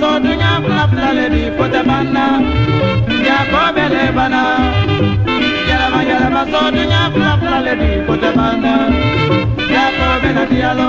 So sodu ɲafula filale di ko tɛ banna jako bɛle bana yɛlɛma yɛlɛma sodu ɲafula lady di ko banana, ya go bɛna diyalo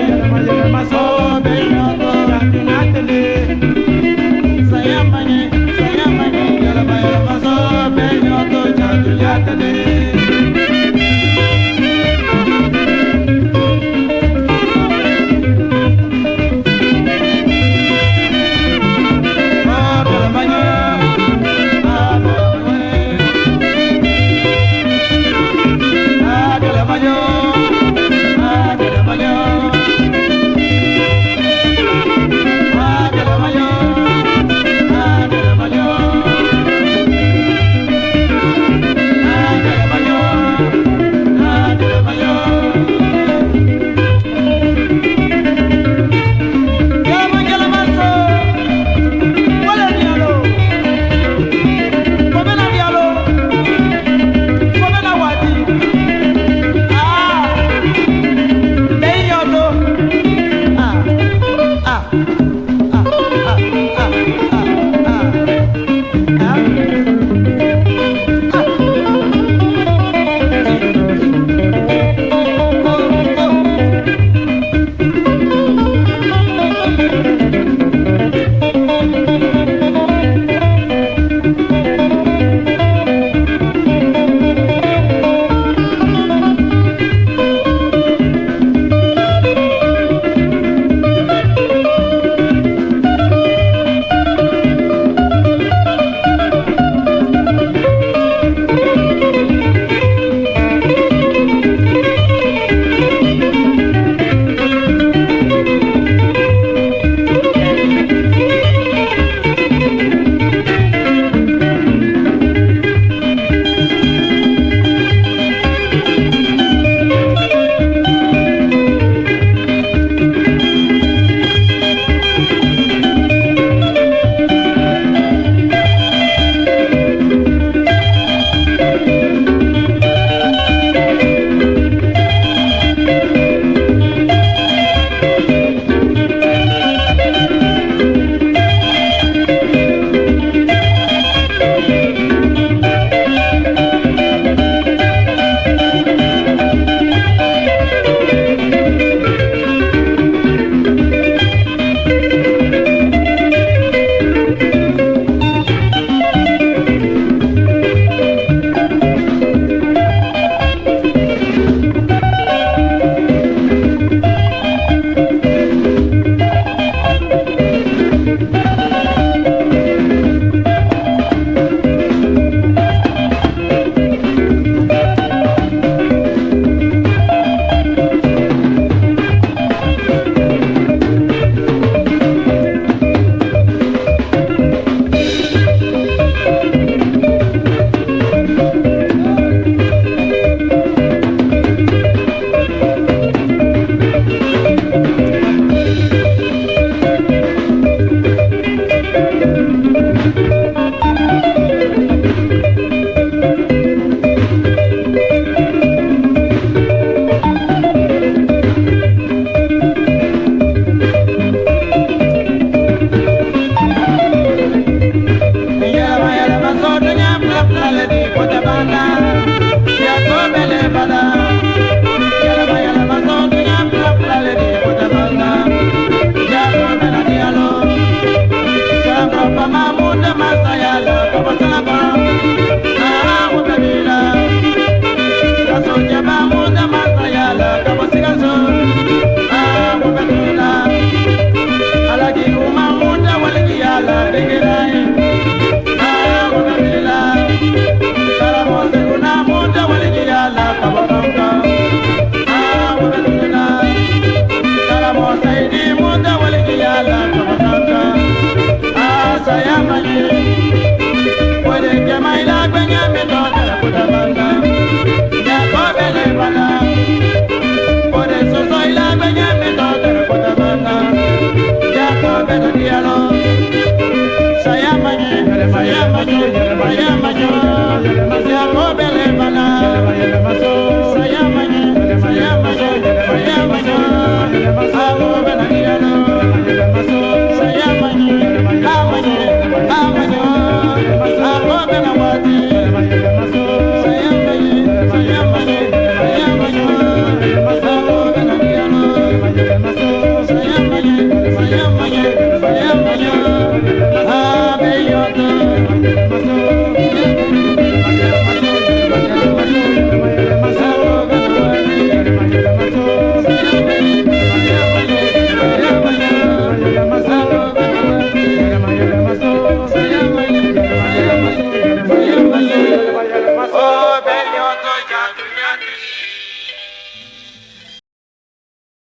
Hey, the